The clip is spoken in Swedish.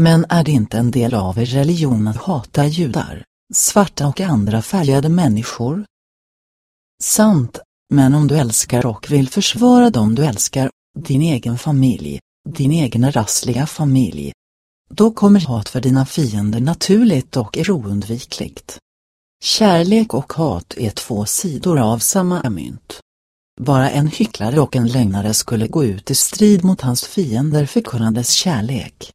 Men är det inte en del av er religion att hata judar, svarta och andra färgade människor? Sant, men om du älskar och vill försvara dem du älskar, din egen familj, din egna rassliga familj, då kommer hat för dina fiender naturligt och är oundvikligt. Kärlek och hat är två sidor av samma mynt. Bara en hycklare och en lögnare skulle gå ut i strid mot hans fiender förkunnades kärlek.